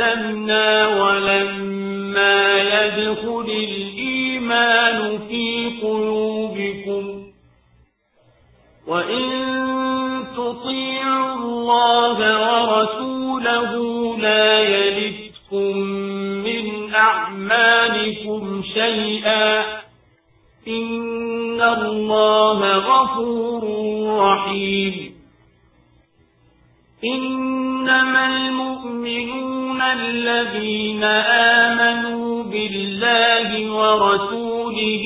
أسلمنا ولما يدخل الإيمان في قلوبكم. وإن تطيعوا الله ورسوله لا يلدكم من أعمالكم شيئا. إن الله غفور رحيم. إنما المؤمنون الذين آمنوا بالله ورسوله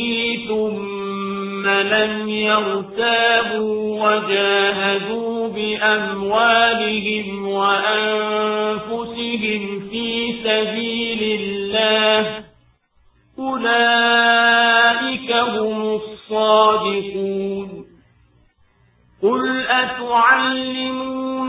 ثم لم يرتابوا وجاهدوا بأموالهم وأنفسهم في سبيل الله أولئك هم الصادقون قل أتعلمون